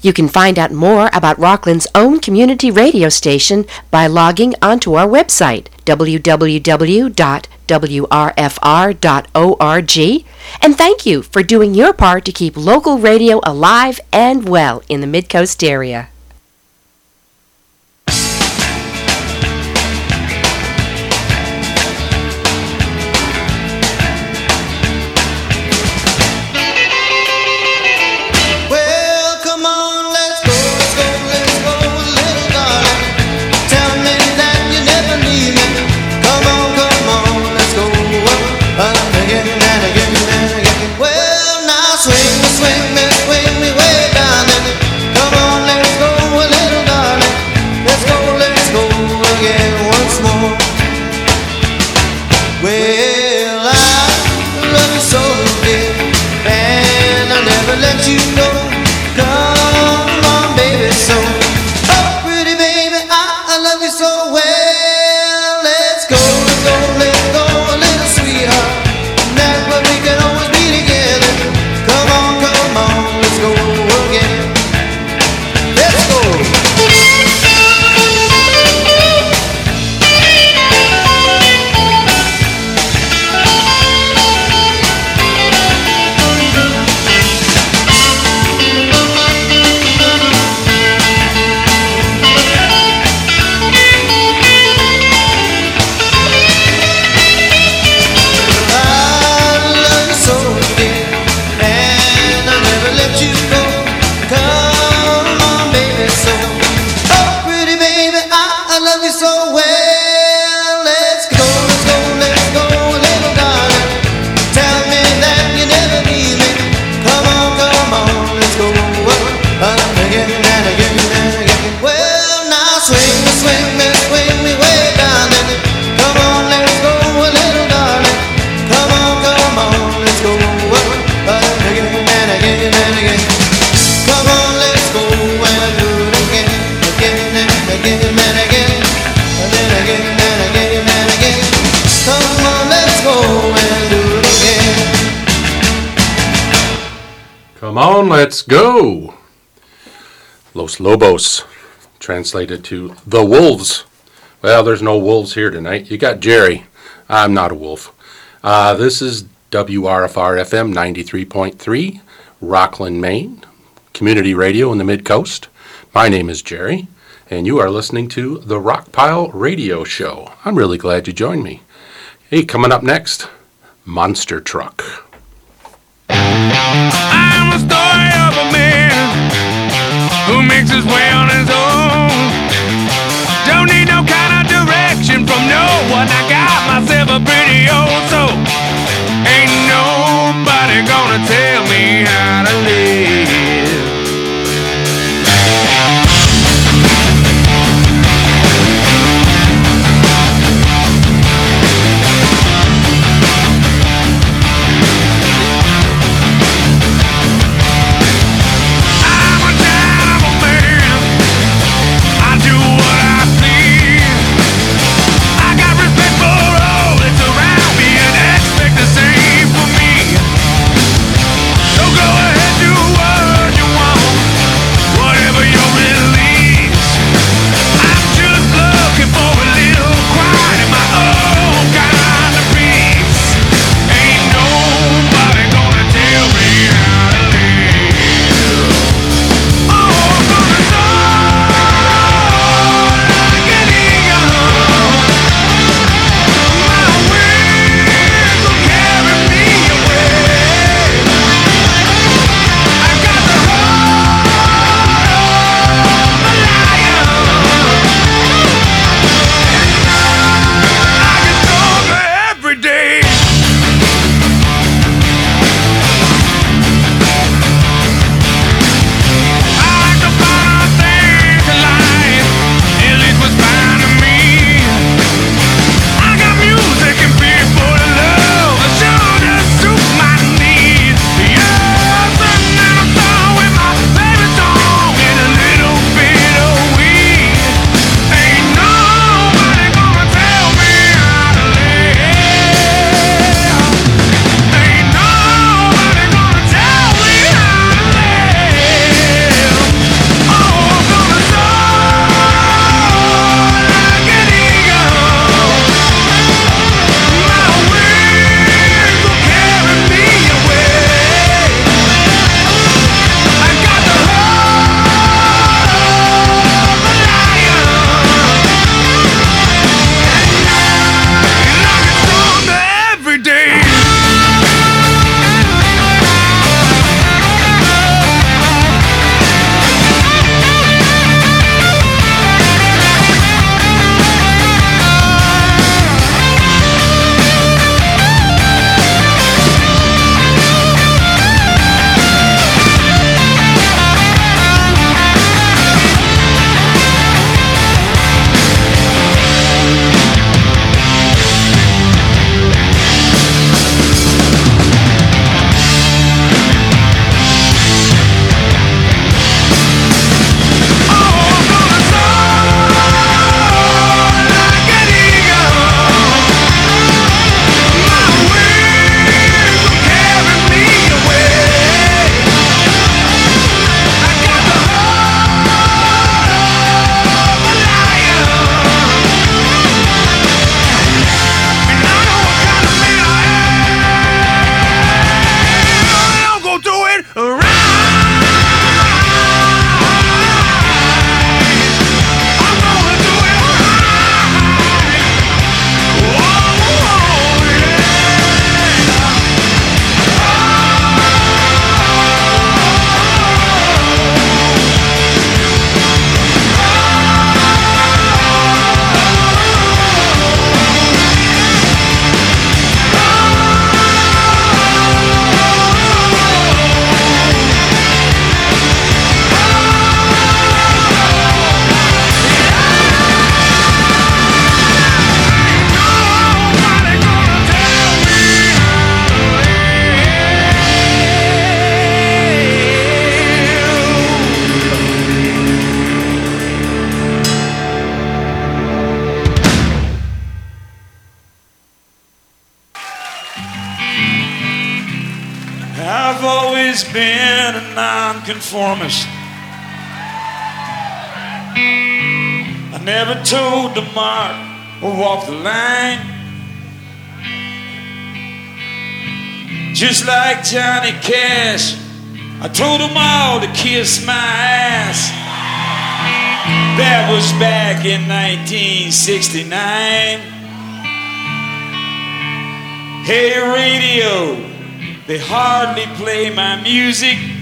You can find out more about Rockland's own community radio station by logging onto our website, www.wrfr.org, and thank you for doing your part to keep local radio alive and well in the Midcoast area. go. Los Lobos, translated to the wolves. Well, there's no wolves here tonight. You got Jerry. I'm not a wolf. Uh, this is WRFR FM 93.3, Rockland, Maine, community radio in the Mid Coast. My name is Jerry, and you are listening to the Rockpile Radio Show. I'm really glad you joined me. Hey, coming up next, Monster Truck. Makes his way on his own. Don't need no kind of direction from no one. I got myself a pretty old soul. Ain't nobody gonna tell me how to live. I never told the mark or walk the line. Just like Johnny Cash, I told them all to kiss my ass. That was back in 1969. Hey, radio, they hardly play my music.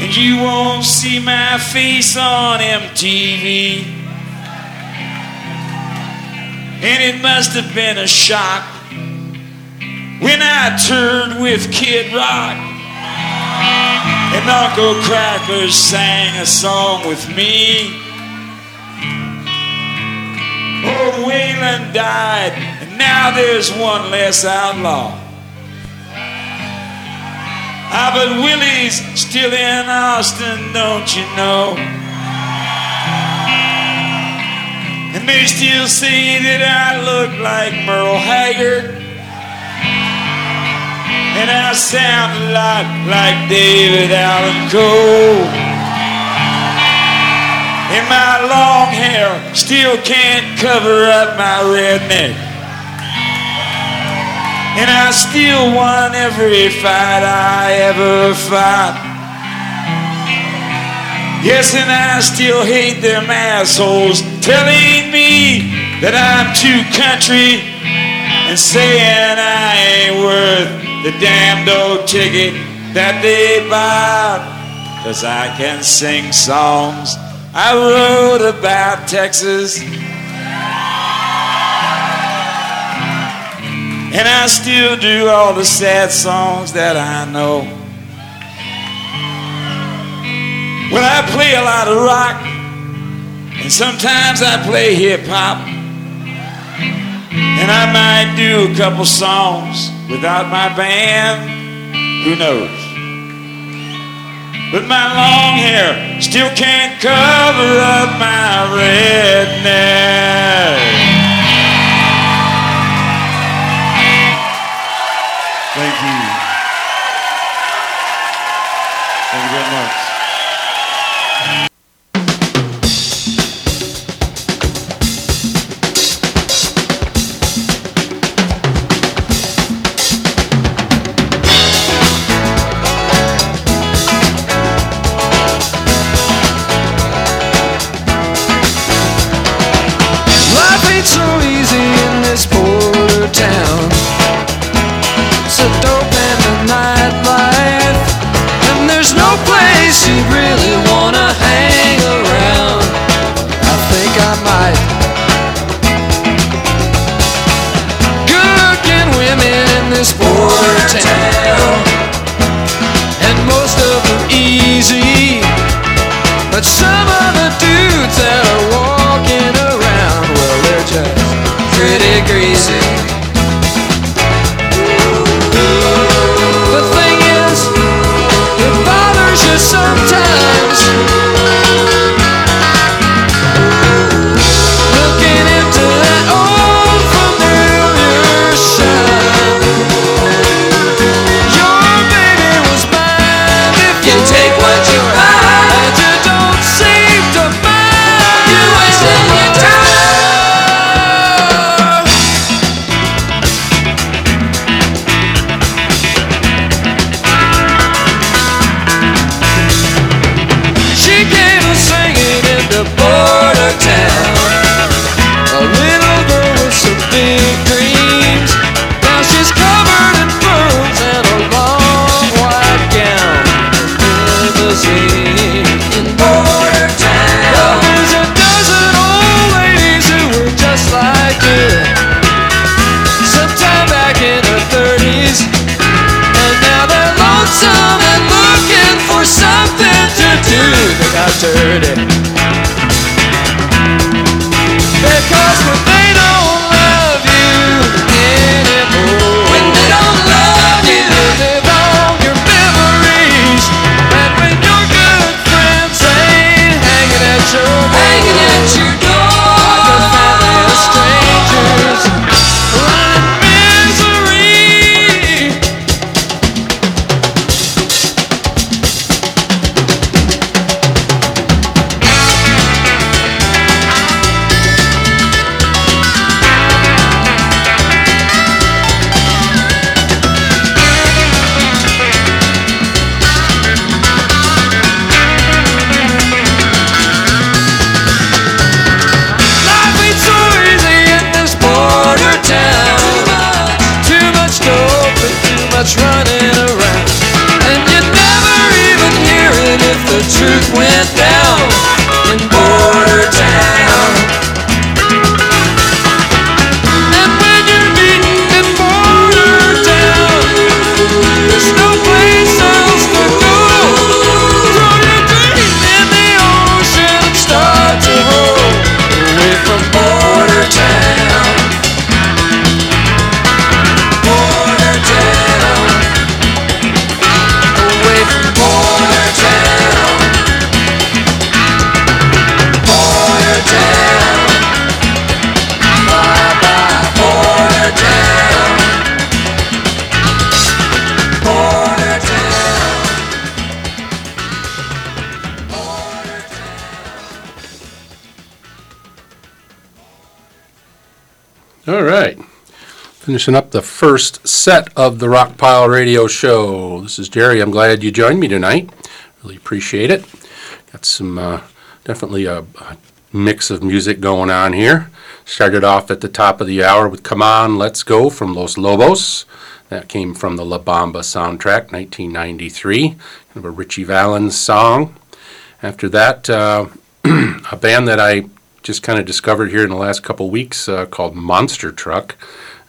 And you won't see my face on MTV. And it must have been a shock when I toured with Kid Rock. And Uncle Crackers sang a song with me. Old Waylon died, and now there's one less outlaw. Ah, but Willie's still in Austin, don't you know? And they still say that I look like Merle Haggard. And I sound a lot like David Allan Coe. And my long hair still can't cover up my redneck. And I still won every fight I ever fought. Yes, and I still hate them assholes telling me that I'm too country and saying I ain't worth the damned old ticket that they bought. Cause I can sing songs I wrote about Texas. And I still do all the sad songs that I know. Well, I play a lot of rock, and sometimes I play hip hop. And I might do a couple songs without my band. Who knows? But my long hair still can't cover up my redneck. Thank you Finishing up the first set of the Rock Pile Radio Show. This is Jerry. I'm glad you joined me tonight. Really appreciate it. Got some, uh, definitely a, a mix of music going on here. Started off at the top of the hour with Come On, Let's Go from Los Lobos. That came from the La Bamba soundtrack, 1993. Kind of a Ritchie Valens song. After that, uh, a band that I just kind of discovered here in the last couple weeks uh, called Monster Truck.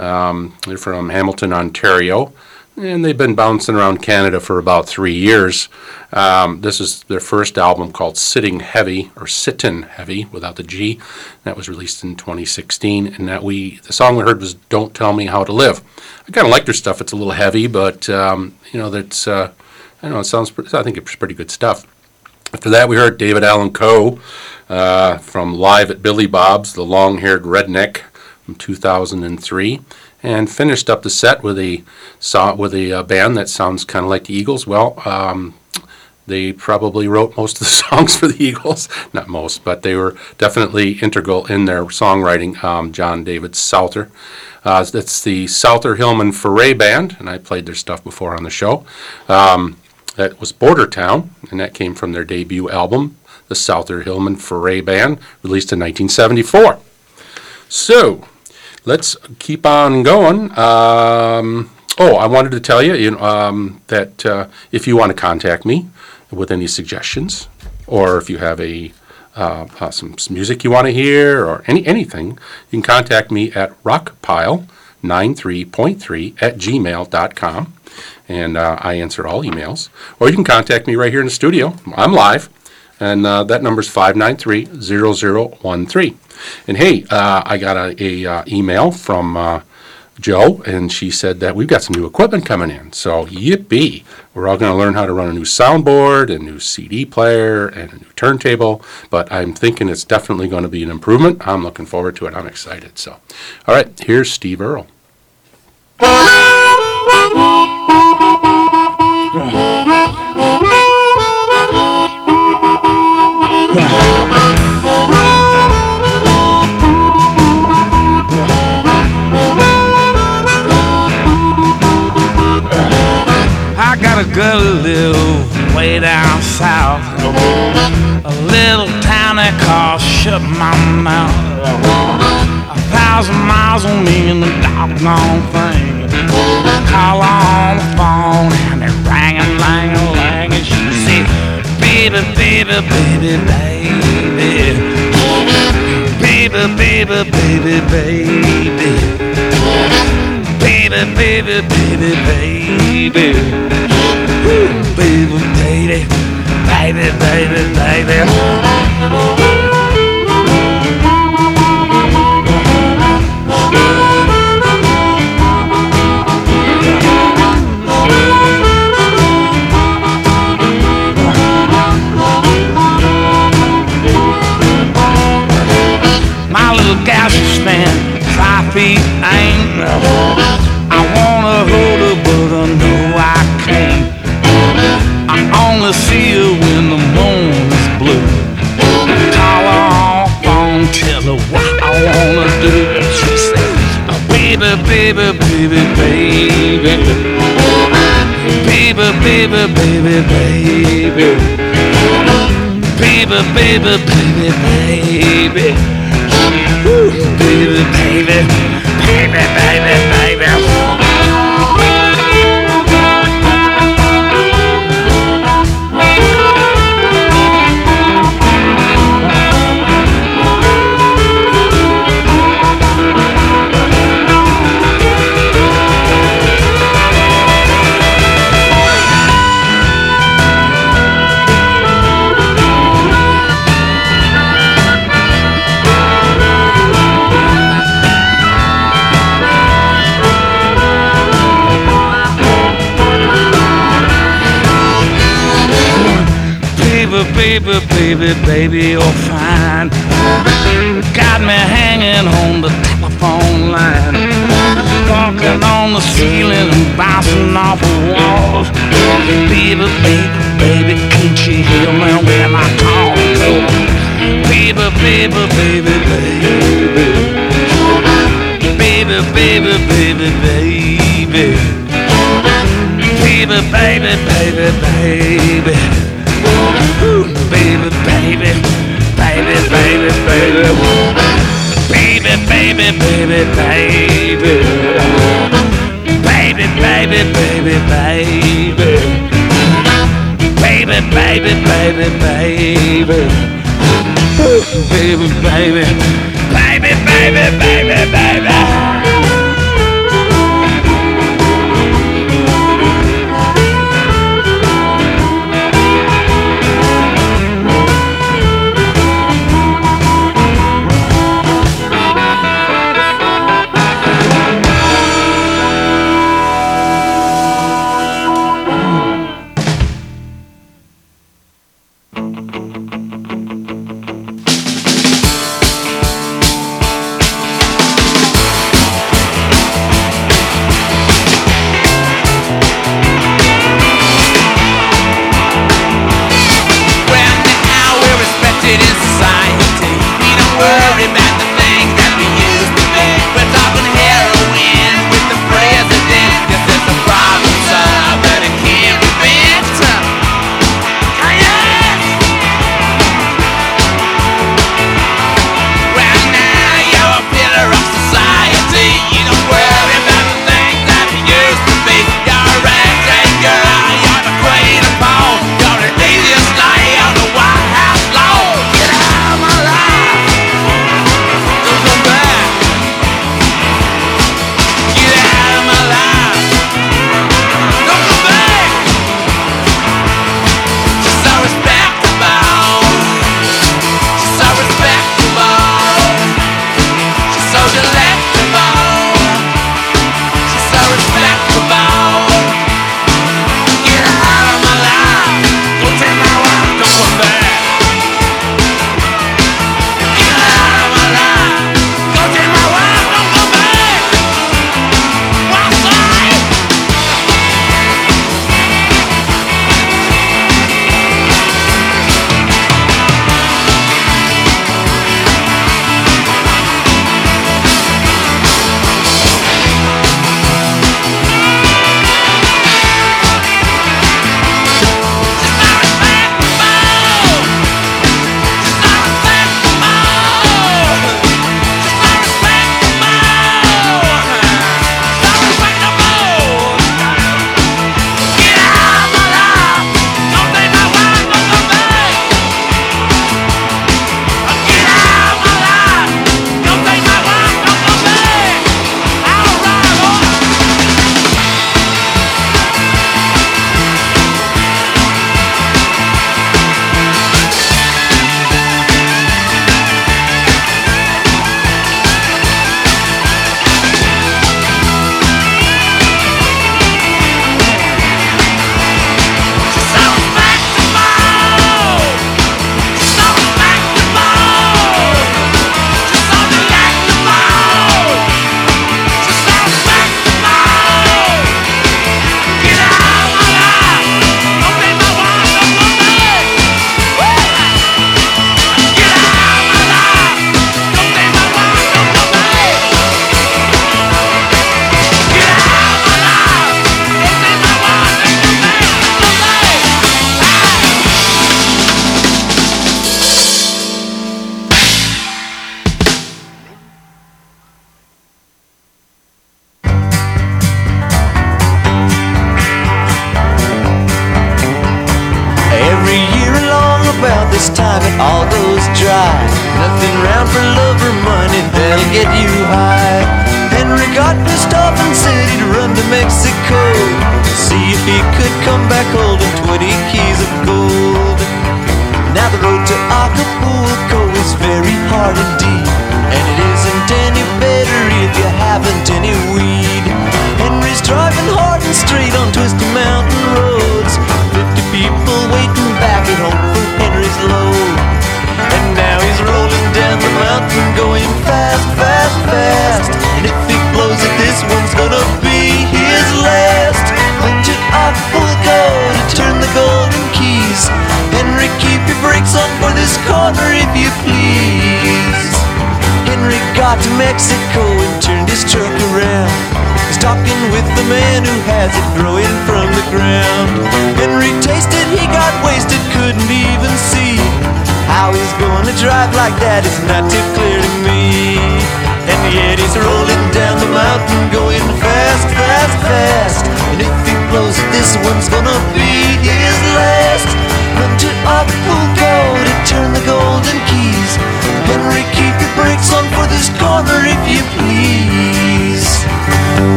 Um, they're from Hamilton, Ontario, and they've been bouncing around Canada for about three years. Um, this is their first album called Sitting Heavy, or Sittin' Heavy without the G. That was released in 2016, and that we the song we heard was "Don't Tell Me How to Live." I kind of like their stuff. It's a little heavy, but um, you know that's uh, I don't know. It sounds. I think it's pretty good stuff. After that, we heard David Allan Coe uh, from Live at Billy Bob's, The Long Haired Redneck from 2003, and finished up the set with a saw with a uh, band that sounds kind of like the Eagles. Well, um, they probably wrote most of the songs for the Eagles, not most, but they were definitely integral in their songwriting. Um, John David Souther. Uh, that's the Souther Hillman Furay Band, and I played their stuff before on the show. Um, that was Border Town, and that came from their debut album, the Souther Hillman Furay Band, released in 1974. So, let's keep on going. Um, oh, I wanted to tell you, you um, that uh, if you want to contact me with any suggestions, or if you have a uh, uh, some, music you want to hear, or any anything, you can contact me at rockpile93.3 at gmail.com and uh, I answer all emails. Or you can contact me right here in the studio. I'm live, and that number's 593-0013. And hey, uh, I got a, uh, email from uh, Joe, and she said that we've got some new equipment coming in. So yippee! We're all going to learn how to run a new soundboard, a new CD player, and a new turntable. But I'm thinking it's definitely going to be an improvement. I'm looking forward to it. I'm excited. So, all right, here's Steve Earle. A girl who live way down south. A little town they call Shut My Mouth. A thousand miles on me and the doggone thing. Call on the phone and they're ringing, langing, langing. She said, baby, baby, baby, baby. Baby, baby, baby, baby baby, baby, baby, baby. Ooh, baby, baby, baby, baby, baby. My little gal should stand five feet ain't I only see her when the moon is blue. Call her on tell her what I wanna do. She said, oh, baby, baby, baby, baby. Baby, baby, baby, baby. Baby, baby, baby, baby. Baby, baby, baby, baby, baby. Caught baby, baby, baby, you're fine. Got me hanging on the telephone line. Walking on the ceiling and bouncing off the walls. Baby, baby, baby, can't you hear me when I call? Baby, baby, baby, baby. Baby, baby, baby, baby. Baby, baby, baby, baby. Ooh, baby, baby, baby, baby, baby, baby, baby, baby, baby, baby, baby, baby, baby, baby, baby, baby, baby, Ooh, baby, baby, baby, baby, baby, baby.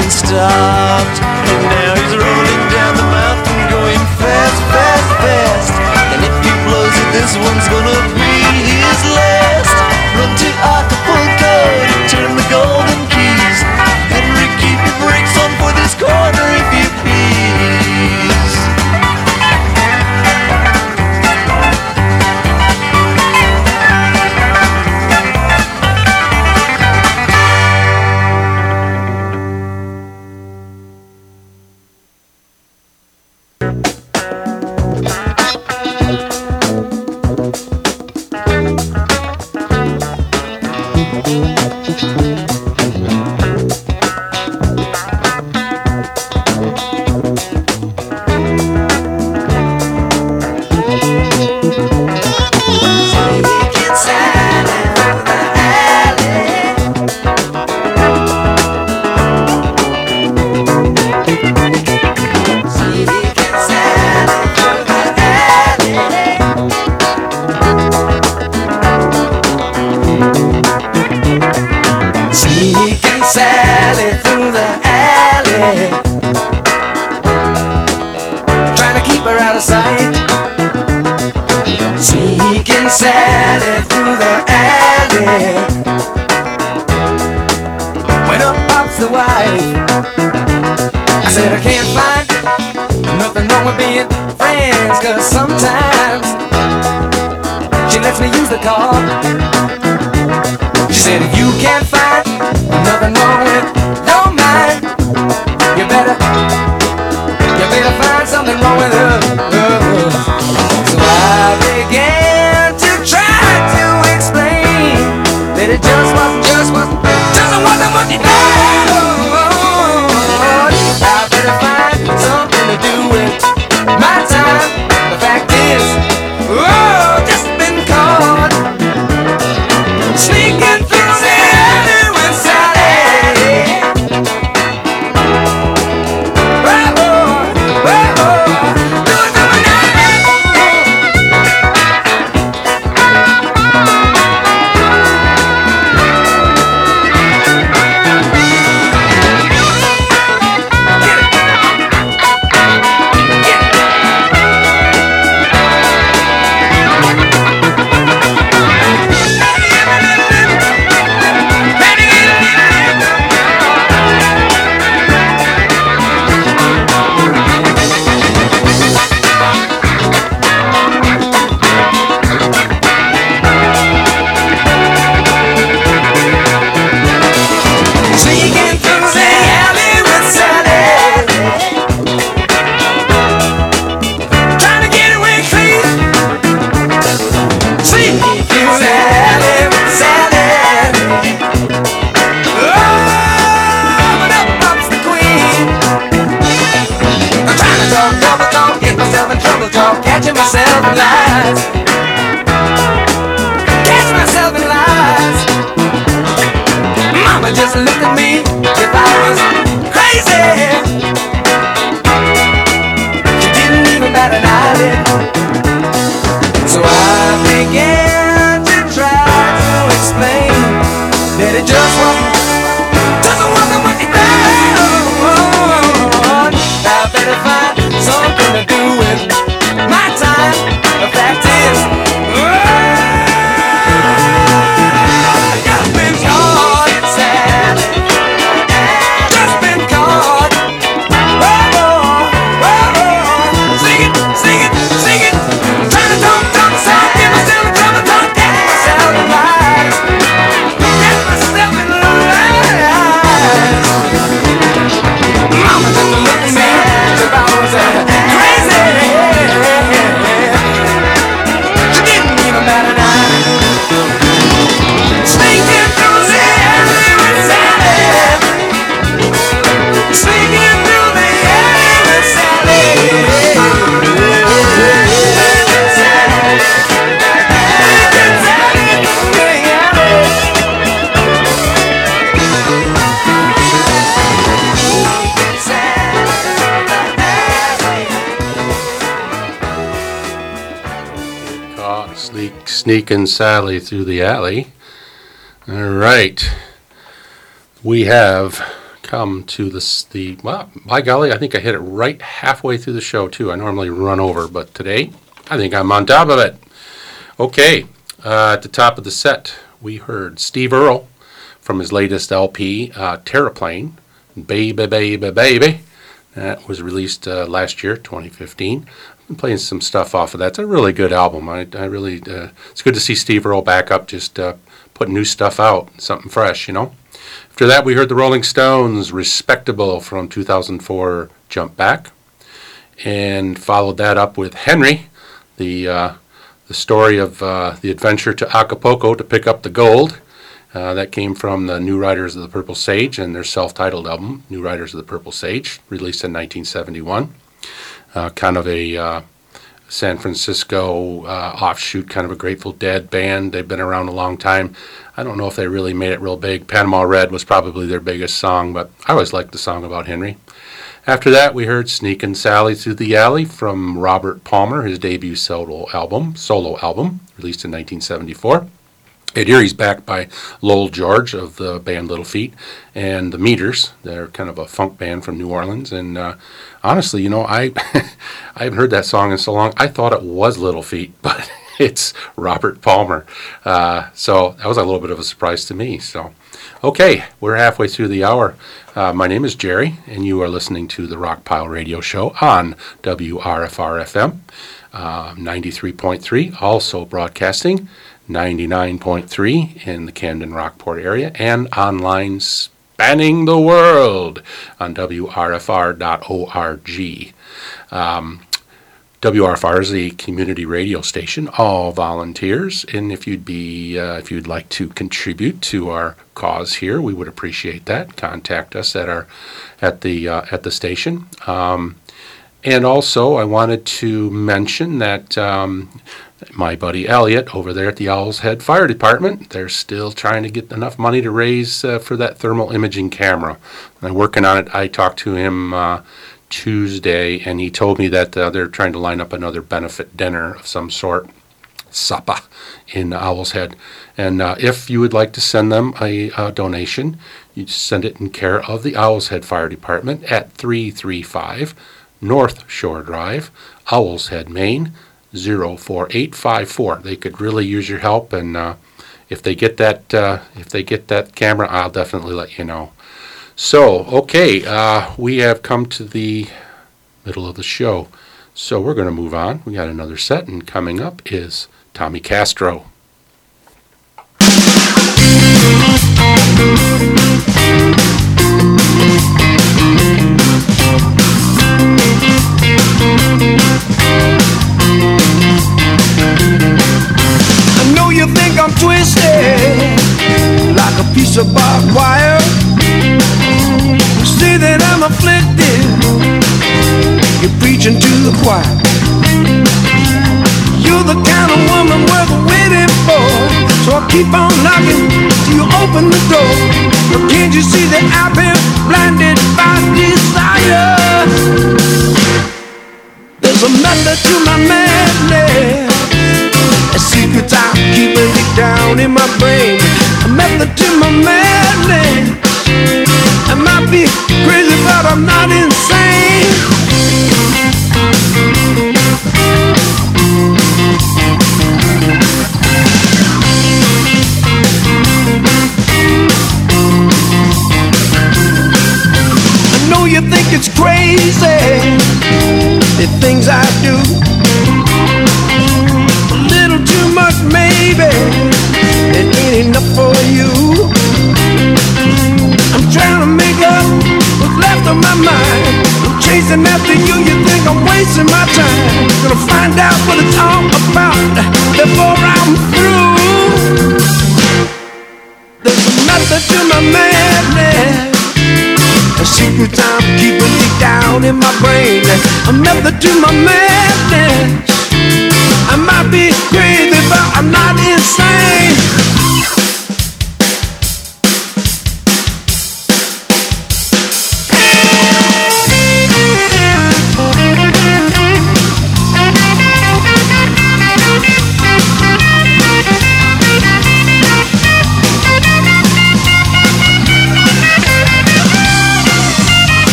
train stopped. And now he's rolling down the mountain going fast, fast, fast. And if he blows it, this one's gonna and we're being friends. Cause sometimes she lets me use the car. She said, if you can't find nothing wrong with don't mind, you better, you better find something wrong with her. would just look at me if I was crazy. You didn't even bat an eyelid. So I began to try to explain that it just wasn't. Sneaking Sally through the alley. All right. We have come to this, the, well, by golly, I think I hit it right halfway through the show, too. I normally run over, but today, I think I'm on top of it. Okay, uh, at the top of the set, we heard Steve Earle from his latest LP, uh, Terraplane, Baby, Baby, Baby. That was released uh, last year, 2015. I'm playing some stuff off of that. It's a really good album. I, I really, uh, it's good to see Steve Earle back up, just uh, putting new stuff out, something fresh, you know. After that, we heard the Rolling Stones, Respectable from 2004, Jump Back, and followed that up with Henry, the uh, the story of the adventure to Acapulco to pick up the gold. Uh, that came from the New Riders of the Purple Sage and their self-titled album, New Riders of the Purple Sage, released in 1971. Uh, kind of a uh, San Francisco uh, offshoot, kind of a Grateful Dead band. They've been around a long time. I don't know if they really made it real big. Panama Red was probably their biggest song, but I always liked the song about Henry. After that, we heard "Sneakin' Sally Through the Alley" from Robert Palmer, his debut solo album, solo album, released in 1974. And here he's backed by Lowell George of the band Little Feat and the Meters. They're kind of a funk band from New Orleans. And uh, honestly, you know, I I haven't heard that song in so long. I thought it was Little Feat, but it's Robert Palmer. Uh, so that was a little bit of a surprise to me. So, okay, we're halfway through the hour. Uh, my name is Jerry, and you are listening to the Rockpile Radio Show on WRFR FM uh, 93.3, also broadcasting 99.3 in the Camden Rockport area, and online spanning the world on WRFR.org. Um, WRFR is a community radio station, all volunteers, and if you'd be uh, if you'd like to contribute to our cause here, we would appreciate that. Contact us at our at the uh, at the station. Um, and also, I wanted to mention that um, my buddy Elliot over there at the Owl's Head Fire Department, they're still trying to get enough money to raise uh, for that thermal imaging camera. They're working on it. I talked to him uh, Tuesday, and he told me that uh, they're trying to line up another benefit dinner of some sort, supper, in Owl's Head. And if you would like to send them a, donation, you send it in care of the Owl's Head Fire Department at 335 North Shore Drive, Owl's Head, Maine 04854. They could really use your help, and uh, if they get that uh, if they get that camera, I'll definitely let you know. So, okay, uh, we have come to the middle of the show, so we're going to move on. We got another set, and coming up is Tommy Castro. I know you think I'm twisted like a piece of barbed wire. You say that I'm afflicted. You're preaching to the choir. You're the kind of woman worth waiting for. So I keep on knocking till you open the door. But can't you see that I've been blinded by desire? There's a method to my madness. A secret I'm keeping deep down in my brain. A method to my madness. I might be crazy, but I'm not insane. I know you think it's crazy, the things I do in my brain. A method to my madness. I might be crazy, but I'm not insane.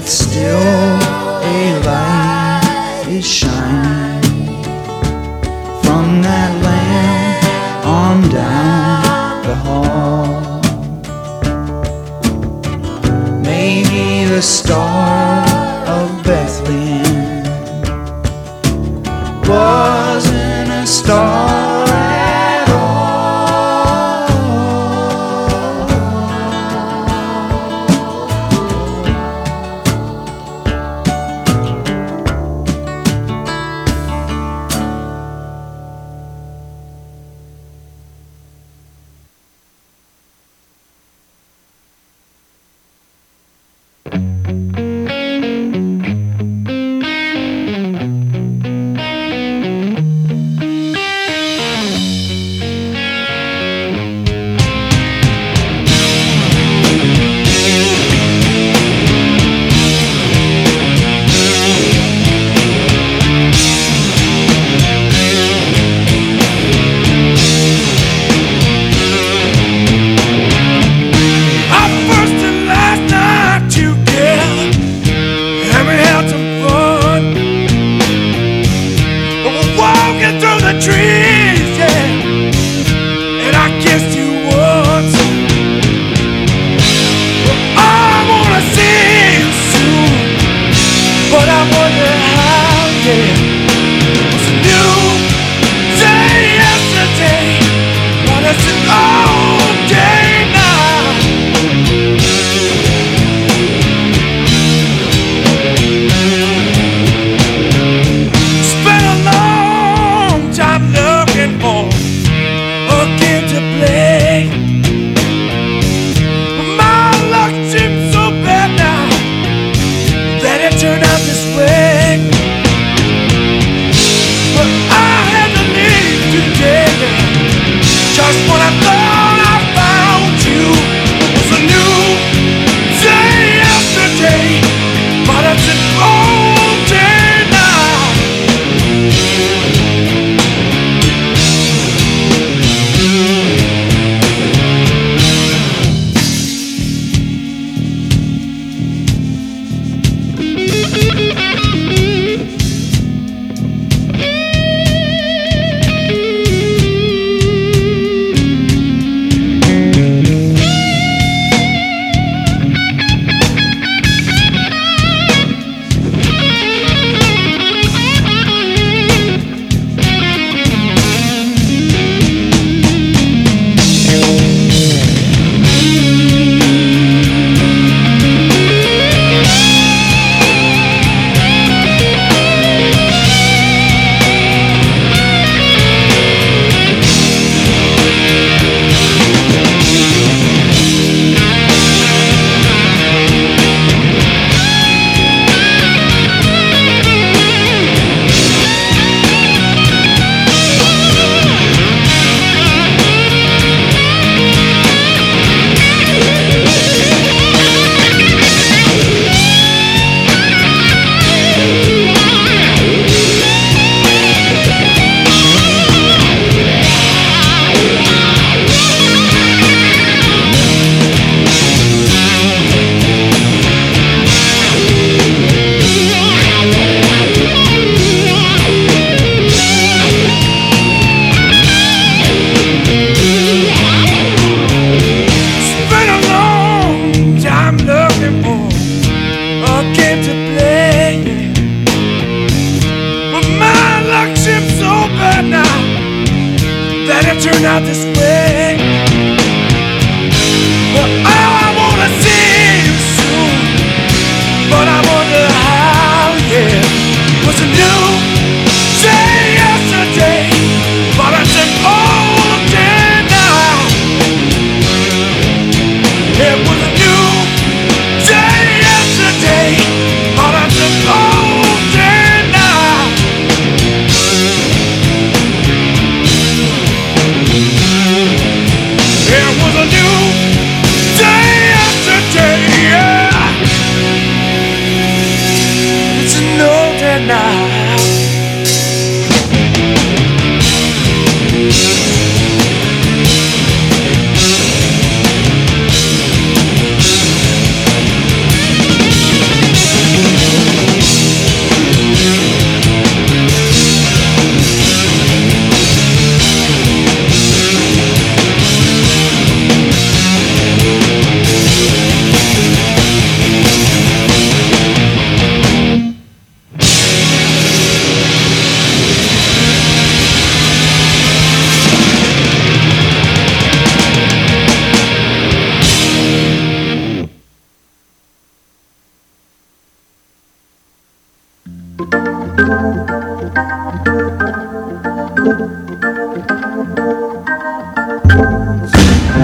yet still a light is shining from that lamp on down the hall. Maybe the stars.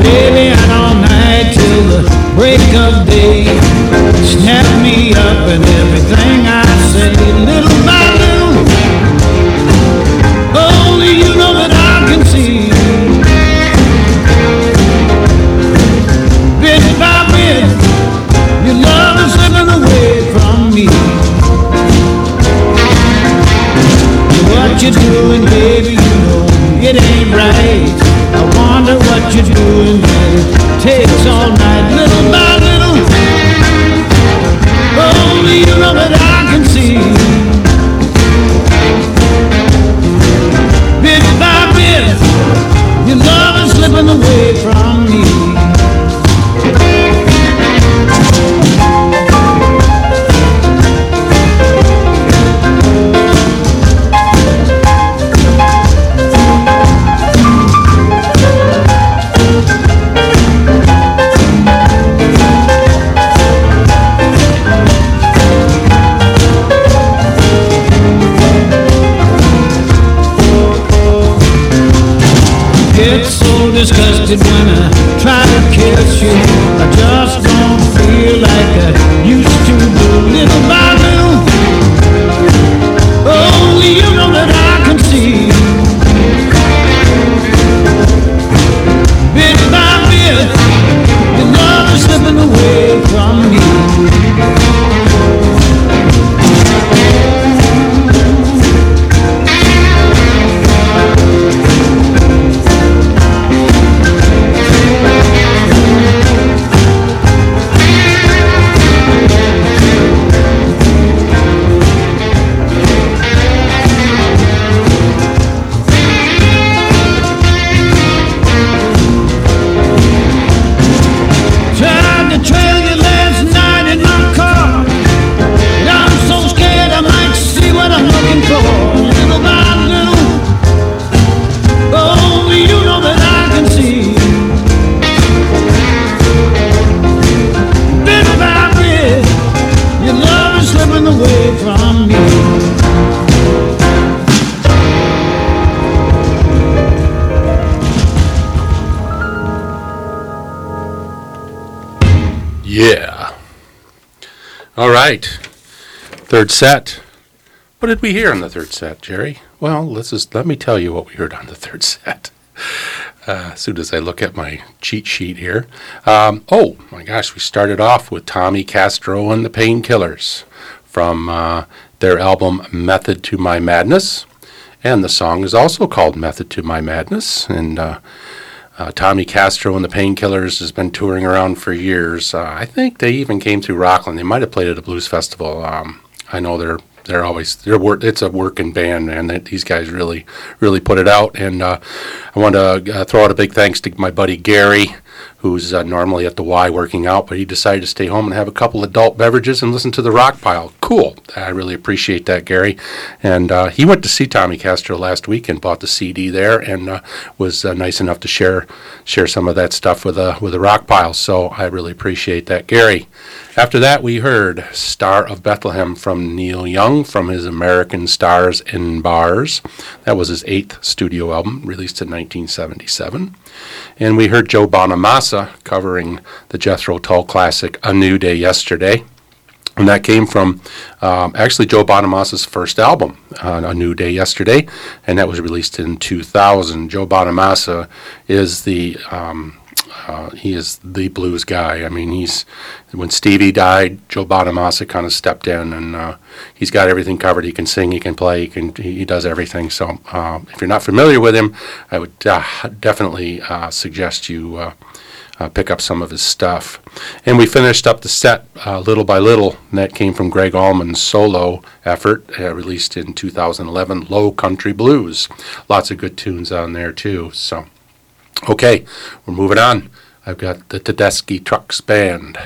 Baby, all night till the break of day. Snap me up and everything I right. Third set. What did we hear on the third set, Jerry? Well, let's just let me tell you what we heard on the third set. Uh, as soon as I look at my cheat sheet here. Um, oh my gosh, we started off with Tommy Castro and the Painkillers from uh, their album Method to My Madness. And the song is also called Method to My Madness. And uh, uh, Tommy Castro and the Painkillers has been touring around for years. Uh, I think they even came through Rockland. They might have played at a blues festival. Um, I know they're they're always they're work. It's a working band, and these guys really really put it out. And uh, I want to uh, throw out a big thanks to my buddy Gary who's uh, normally at the Y working out, but he decided to stay home and have a couple adult beverages and listen to the rock pile. Cool. I really appreciate that, Gary. And uh, he went to see Tommy Castro last week and bought the CD there and uh, was uh, nice enough to share share some of that stuff with with a rock pile. So I really appreciate that, Gary. After that, we heard Star of Bethlehem from Neil Young from his American Stars in Bars. That was his eighth studio album, released in 1977. And we heard Joe Bonamassa covering the Jethro Tull classic A New Day Yesterday. And that came from um, actually Joe Bonamassa's first album, uh, A New Day Yesterday, and that was released in 2000. Joe Bonamassa is the um, uh, he is the blues guy. I mean, he's when Stevie died, Joe Bonamassa kind of stepped in, and uh, he's got everything covered. He can sing, he can play, he can he does everything. So uh, if you're not familiar with him, I would uh, definitely suggest you. Pick up some of his stuff. And we finished up the set little by little, and that came from Gregg Allman's solo effort, released in 2011, Low Country Blues. Lots of good tunes on there, too. So, okay, we're moving on. I've got the Tedeschi Trucks Band.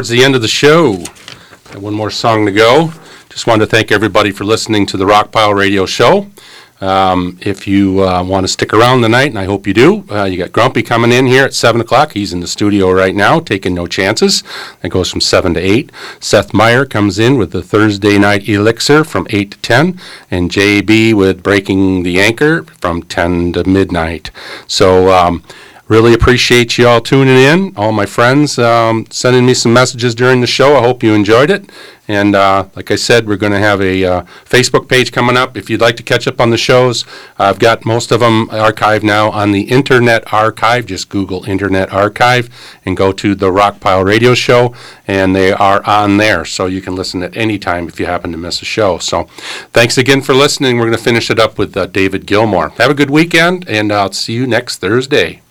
Towards the end of the show. Got one more song to go. Just wanted to thank everybody for listening to the Rockpile Radio Show. Um, if you uh, want to stick around tonight, and I hope you do, uh, you got Grumpy coming in here at 7 o'clock. He's in the studio right now, taking no chances. That goes from 7 to 8. Seth Meyer comes in with the Thursday night elixir from 8 to 10, and JB with Breaking the Anchor from 10 to midnight. So, um, Really appreciate you all tuning in. All my friends um, sending me some messages during the show. I hope you enjoyed it. And uh, like I said, we're going to have a uh, Facebook page coming up. If you'd like to catch up on the shows, I've got most of them archived now on the Internet Archive. Just Google Internet Archive and go to the Rockpile Radio Show, and they are on there. So you can listen at any time if you happen to miss a show. So thanks again for listening. We're going to finish it up with uh, David Gilmour. Have a good weekend, and I'll see you next Thursday.